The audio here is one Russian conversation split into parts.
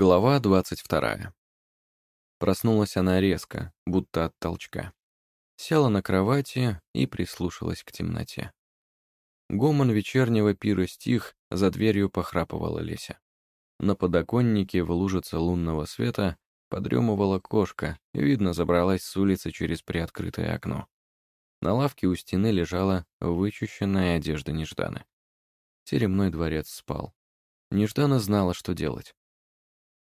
Глава двадцать вторая. Проснулась она резко, будто от толчка. Села на кровати и прислушалась к темноте. Гомон вечернего пира стих, за дверью похрапывала Леся. На подоконнике в лужице лунного света подремывала кошка, видно, забралась с улицы через приоткрытое окно. На лавке у стены лежала вычищенная одежда Нежданы. Теремной дворец спал. Неждана знала, что делать.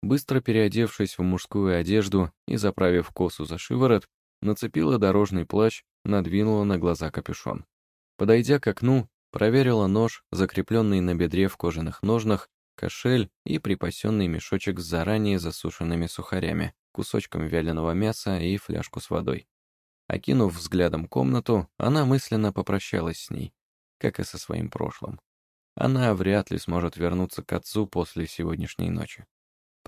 Быстро переодевшись в мужскую одежду и заправив косу за шиворот, нацепила дорожный плащ, надвинула на глаза капюшон. Подойдя к окну, проверила нож, закрепленный на бедре в кожаных ножнах, кошель и припасенный мешочек с заранее засушенными сухарями, кусочком вяленого мяса и фляжку с водой. Окинув взглядом комнату, она мысленно попрощалась с ней, как и со своим прошлым. Она вряд ли сможет вернуться к отцу после сегодняшней ночи.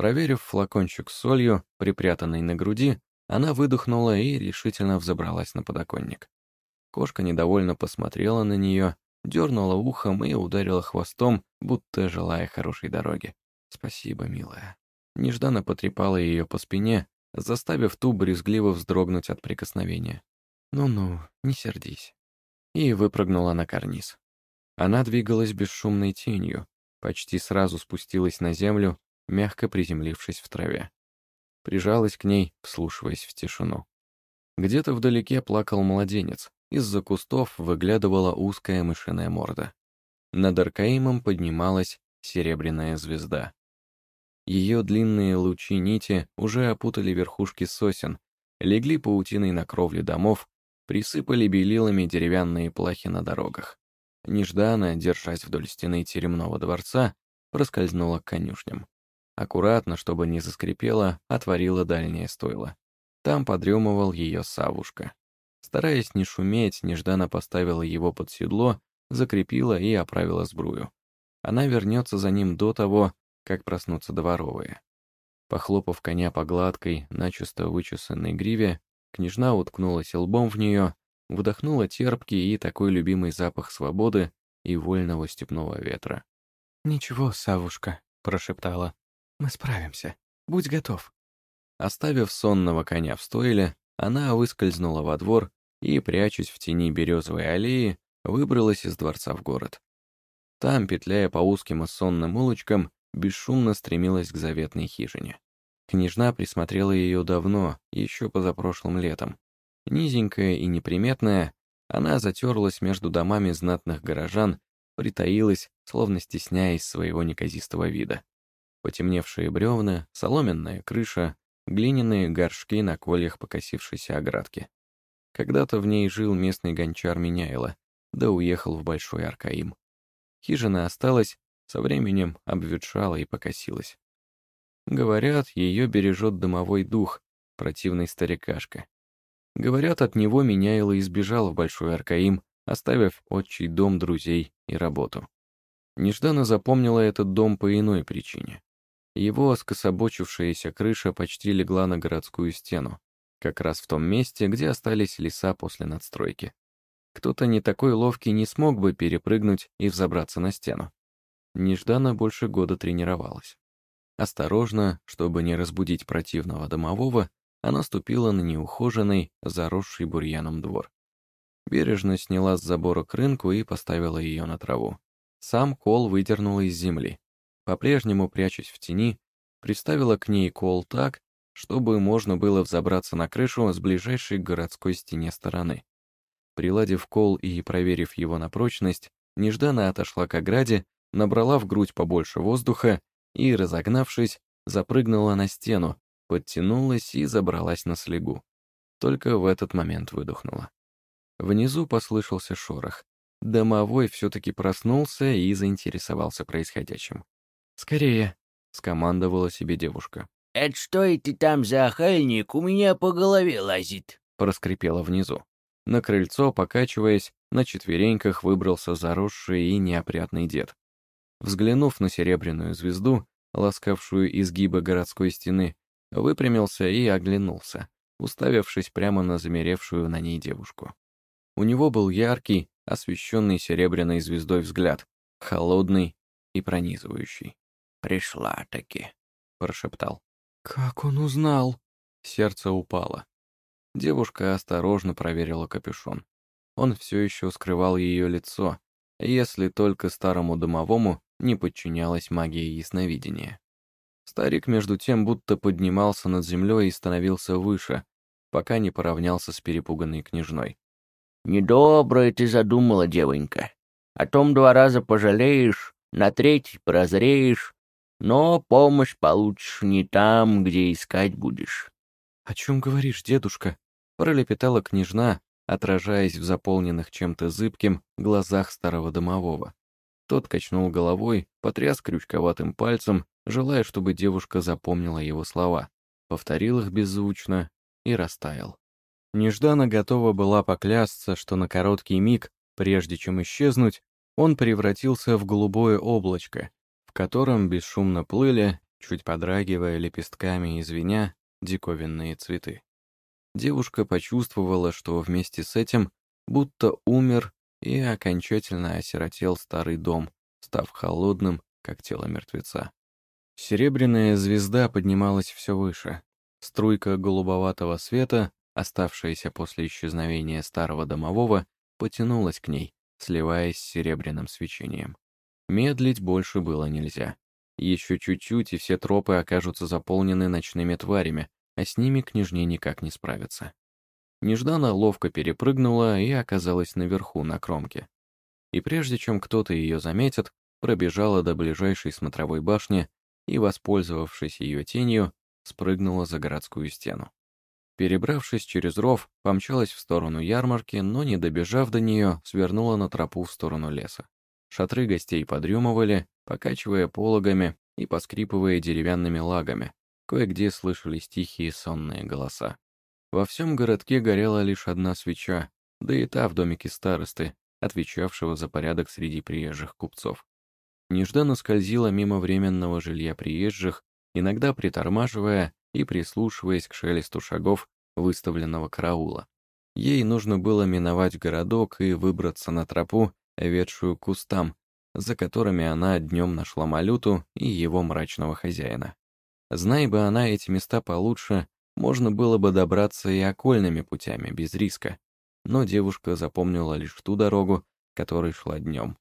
Проверив флакончик с солью, припрятанный на груди, она выдохнула и решительно взобралась на подоконник. Кошка недовольно посмотрела на нее, дернула ухом и ударила хвостом, будто желая хорошей дороги. «Спасибо, милая». Нежданно потрепала ее по спине, заставив ту брезгливо вздрогнуть от прикосновения. «Ну-ну, не сердись». И выпрыгнула на карниз. Она двигалась бесшумной тенью, почти сразу спустилась на землю, мягко приземлившись в траве. Прижалась к ней, вслушиваясь в тишину. Где-то вдалеке плакал младенец, из-за кустов выглядывала узкая мышиная морда. Над Аркаимом поднималась серебряная звезда. Ее длинные лучи нити уже опутали верхушки сосен, легли паутиной на кровле домов, присыпали белилами деревянные плахи на дорогах. Нежданно, держась вдоль стены теремного дворца, проскользнула к конюшням. Аккуратно, чтобы не заскрипело, отворила дальнее стойло. Там подремывал ее Савушка. Стараясь не шуметь, нежданно поставила его под седло, закрепила и оправила сбрую. Она вернется за ним до того, как проснутся дворовые. Похлопав коня по гладкой, начисто вычесанной гриве, княжна уткнулась лбом в нее, вдохнула терпкий и такой любимый запах свободы и вольного степного ветра. «Ничего, Савушка», — прошептала. Мы справимся. Будь готов». Оставив сонного коня в стойле, она выскользнула во двор и, прячась в тени березовой аллеи, выбралась из дворца в город. Там, петляя по узким и сонным улочкам, бесшумно стремилась к заветной хижине. Княжна присмотрела ее давно, еще позапрошлым летом. Низенькая и неприметная, она затерлась между домами знатных горожан, притаилась, словно стесняясь своего неказистого вида потемневшие бревна, соломенная крыша, глиняные горшки на кольях покосившейся оградки. Когда-то в ней жил местный гончар Меняйло, да уехал в Большой Аркаим. Хижина осталась, со временем обветшала и покосилась. Говорят, ее бережет дымовой дух, противный старикашка. Говорят, от него Меняйло избежал в Большой Аркаим, оставив отчий дом друзей и работу. Нежданно запомнила этот дом по иной причине. Его скособочившаяся крыша почти легла на городскую стену, как раз в том месте, где остались леса после надстройки. Кто-то не такой ловкий не смог бы перепрыгнуть и взобраться на стену. Нежданно больше года тренировалась. Осторожно, чтобы не разбудить противного домового, она ступила на неухоженный, заросший бурьяном двор. Бережно сняла с забора крынку и поставила ее на траву. Сам кол выдернула из земли по-прежнему прячась в тени, приставила к ней кол так, чтобы можно было взобраться на крышу с ближайшей городской стене стороны. Приладив кол и проверив его на прочность, нежданно отошла к ограде, набрала в грудь побольше воздуха и, разогнавшись, запрыгнула на стену, подтянулась и забралась на слегу. Только в этот момент выдохнула. Внизу послышался шорох. Домовой все-таки проснулся и заинтересовался происходящим. «Скорее!» — скомандовала себе девушка. «Это что это там за охальник у меня по голове лазит?» — проскрипела внизу. На крыльцо, покачиваясь, на четвереньках выбрался заросший и неопрятный дед. Взглянув на серебряную звезду, ласкавшую изгибы городской стены, выпрямился и оглянулся, уставившись прямо на замеревшую на ней девушку. У него был яркий, освещенный серебряной звездой взгляд, холодный и пронизывающий. Пришла-таки. прошептал. «Как он узнал?» Сердце упало. Девушка осторожно проверила капюшон. Он все еще скрывал ее лицо, если только старому домовому не подчинялась магия ясновидения. Старик, между тем, будто поднимался над землей и становился выше, пока не поравнялся с перепуганной княжной. «Недоброе ты задумала, девонька. О том два раза пожалеешь, на третий прозреешь, но помощь получишь не там, где искать будешь». «О чем говоришь, дедушка?» — пролепетала княжна, отражаясь в заполненных чем-то зыбким глазах старого домового. Тот качнул головой, потряс крючковатым пальцем, желая, чтобы девушка запомнила его слова, повторил их беззвучно и растаял. Нежданно готова была поклясться, что на короткий миг, прежде чем исчезнуть, он превратился в голубое облачко, в котором бесшумно плыли, чуть подрагивая лепестками и звеня, диковинные цветы. Девушка почувствовала, что вместе с этим будто умер и окончательно осиротел старый дом, став холодным, как тело мертвеца. Серебряная звезда поднималась все выше. Струйка голубоватого света, оставшаяся после исчезновения старого домового, потянулась к ней, сливаясь с серебряным свечением. Медлить больше было нельзя. Еще чуть-чуть, и все тропы окажутся заполнены ночными тварями, а с ними княжне никак не справиться. Нежданно ловко перепрыгнула и оказалась наверху, на кромке. И прежде чем кто-то ее заметит, пробежала до ближайшей смотровой башни и, воспользовавшись ее тенью, спрыгнула за городскую стену. Перебравшись через ров, помчалась в сторону ярмарки, но, не добежав до нее, свернула на тропу в сторону леса. Шатры гостей подрюмывали, покачивая пологами и поскрипывая деревянными лагами, Кое-где слышались тихие сонные голоса. Во всем городке горела лишь одна свеча, да и та в домике старосты, отвечавшего за порядок среди приезжих купцов. Нежданно скользила мимо временного жилья приезжих, иногда притормаживая и прислушиваясь к шелесту шагов выставленного караула. Ей нужно было миновать городок и выбраться на тропу, ведшую кустам, за которыми она днем нашла Малюту и его мрачного хозяина. Зная бы она эти места получше, можно было бы добраться и окольными путями, без риска. Но девушка запомнила лишь ту дорогу, которой шла днем.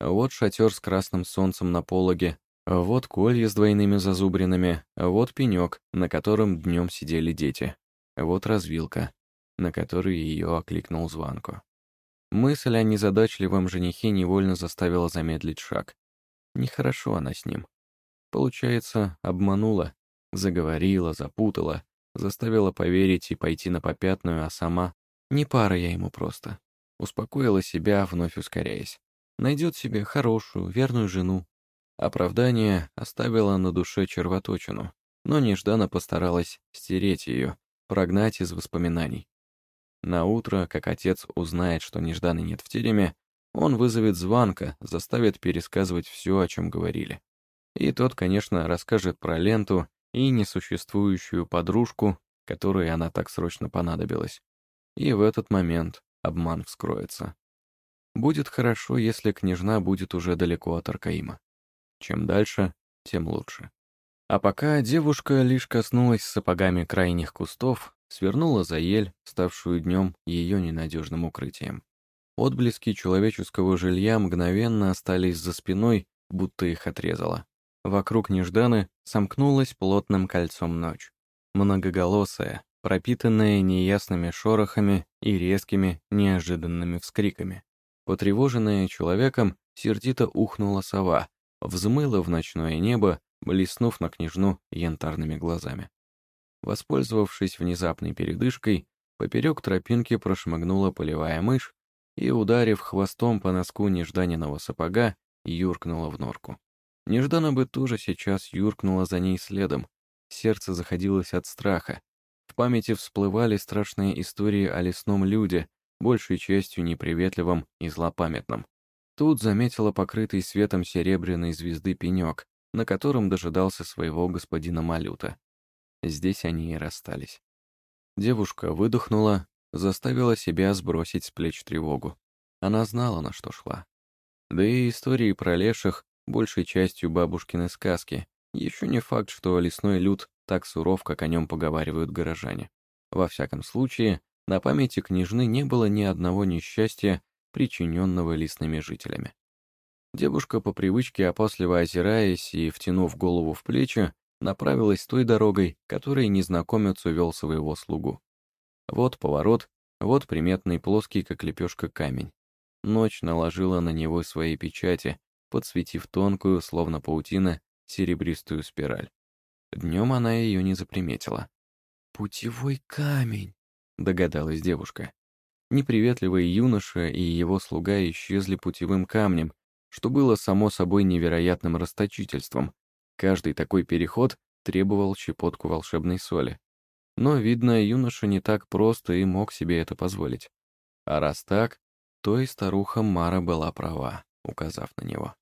Вот шатер с красным солнцем на пологе, вот колья с двойными зазубринами, вот пенек, на котором днем сидели дети, вот развилка, на которой ее окликнул звонку. Мысль о незадачливом женихе невольно заставила замедлить шаг. Нехорошо она с ним. Получается, обманула, заговорила, запутала, заставила поверить и пойти на попятную, а сама... Не пара я ему просто. Успокоила себя, вновь ускоряясь. Найдет себе хорошую, верную жену. Оправдание оставило на душе червоточину, но нежданно постаралась стереть ее, прогнать из воспоминаний. На утро, как отец узнает, что Нежданы нет в тереме, он вызовет звонка, заставит пересказывать все, о чем говорили. И тот, конечно, расскажет про ленту и несуществующую подружку, которой она так срочно понадобилась. И в этот момент обман вскроется. Будет хорошо, если княжна будет уже далеко от Аркаима. Чем дальше, тем лучше. А пока девушка лишь коснулась сапогами крайних кустов, свернула за ель, ставшую днем ее ненадежным укрытием. Отблески человеческого жилья мгновенно остались за спиной, будто их отрезало. Вокруг Нежданы сомкнулась плотным кольцом ночь. Многоголосая, пропитанная неясными шорохами и резкими, неожиданными вскриками. Потревоженная человеком, сердито ухнула сова, взмыла в ночное небо, блеснув на княжну янтарными глазами. Воспользовавшись внезапной передышкой, поперек тропинки прошмыгнула полевая мышь и, ударив хвостом по носку нежданиного сапога, юркнула в норку. Нежданно бы тоже сейчас юркнула за ней следом. Сердце заходилось от страха. В памяти всплывали страшные истории о лесном люде, большей частью неприветливом и злопамятном. Тут заметила покрытый светом серебряной звезды пенек, на котором дожидался своего господина Малюта. Здесь они и расстались. Девушка выдохнула, заставила себя сбросить с плеч тревогу. Она знала, на что шла. Да и истории про леших большей частью бабушкины сказки, Еще не факт, что лесной люд так суров, как о нем поговаривают горожане. Во всяком случае, на памяти княжны не было ни одного несчастья, причиненного лесными жителями. Девушка по привычке, опасливо озираясь и втянув голову в плечи, направилась той дорогой, которой незнакомец увел своего слугу. Вот поворот, вот приметный плоский, как лепешка, камень. Ночь наложила на него свои печати, подсветив тонкую, словно паутина, серебристую спираль. Днем она ее не заприметила. «Путевой камень», — догадалась девушка. Неприветливый юноша и его слуга исчезли путевым камнем, что было само собой невероятным расточительством. Каждый такой переход требовал щепотку волшебной соли. Но, видно, юноша не так просто и мог себе это позволить. А раз так, то и старуха Мара была права, указав на него.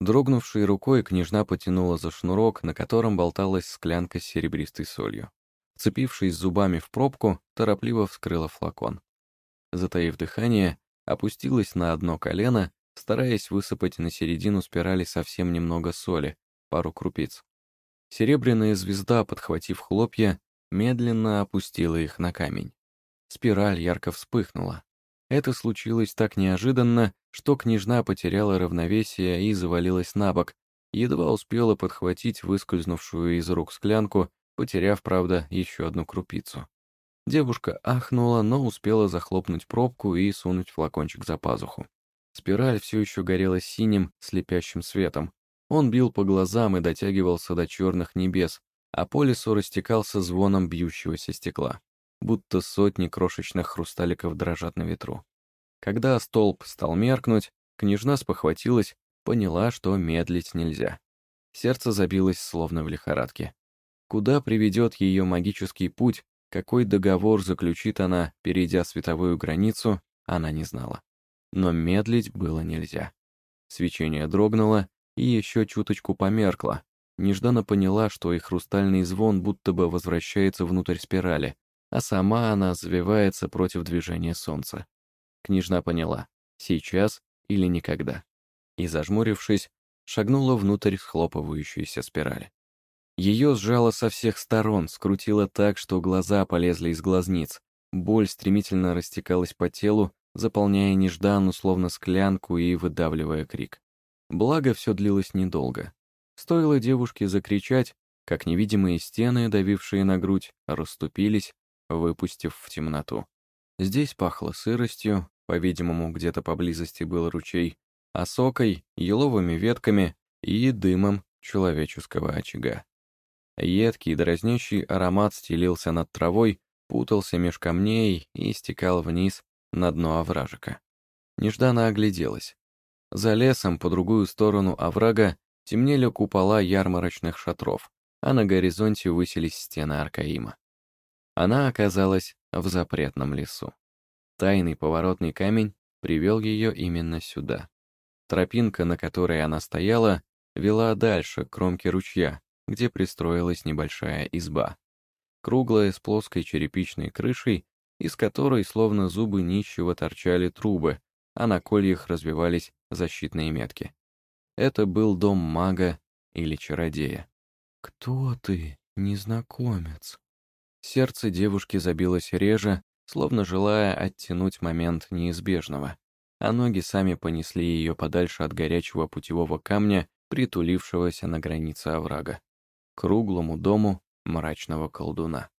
Дрогнувшей рукой княжна потянула за шнурок, на котором болталась склянка с серебристой солью. Цепившись зубами в пробку, торопливо вскрыла флакон. Затаив дыхание, опустилась на одно колено, стараясь высыпать на середину спирали совсем немного соли, пару крупиц. Серебряная звезда, подхватив хлопья, медленно опустила их на камень. Спираль ярко вспыхнула. Это случилось так неожиданно, что княжна потеряла равновесие и завалилась на бок, едва успела подхватить выскользнувшую из рук склянку, потеряв, правда, еще одну крупицу. Девушка ахнула, но успела захлопнуть пробку и сунуть флакончик за пазуху. Спираль все еще горела синим, слепящим светом. Он бил по глазам и дотягивался до черных небес, а по лесу растекался звоном бьющегося стекла, будто сотни крошечных хрусталиков дрожат на ветру. Когда столб стал меркнуть, княжна спохватилась, поняла, что медлить нельзя. Сердце забилось словно в лихорадке. Куда приведет ее магический путь, какой договор заключит она, перейдя световую границу, она не знала. Но медлить было нельзя. Свечение дрогнуло и еще чуточку померкло, Нежданно поняла, что и хрустальный звон будто бы возвращается внутрь спирали, а сама она завивается против движения солнца. Княжна поняла, сейчас или никогда. И, зажмурившись, шагнула внутрь схлопывающейся спирали. Ее сжало со всех сторон, скрутило так, что глаза полезли из глазниц. Боль стремительно растекалась по телу, заполняя нежданную, словно склянку, и выдавливая крик. Благо, все длилось недолго. Стоило девушке закричать, как невидимые стены, давившие на грудь, расступились, выпустив в темноту. Здесь пахло сыростью, по-видимому, где-то поблизости был ручей, осокой, еловыми ветками и дымом человеческого очага. Едкий дразнящий аромат стелился над травой, путался меж камней и стекал вниз на дно овражика. Нежданно огляделась. За лесом по другую сторону оврага темнели купола ярмарочных шатров, а на горизонте высились стены Аркаима. Она оказалась в запретном лесу. Тайный поворотный камень привел ее именно сюда. Тропинка, на которой она стояла, вела дальше, к кромке ручья, где пристроилась небольшая изба. Круглая, с плоской черепичной крышей, из которой, словно зубы нищего, торчали трубы, а на кольях развивались защитные метки. Это был дом мага или чародея. «Кто ты, незнакомец?» Сердце девушки забилось реже, словно желая оттянуть момент неизбежного, а ноги сами понесли ее подальше от горячего путевого камня, притулившегося на границе оврага, к круглому дому мрачного колдуна.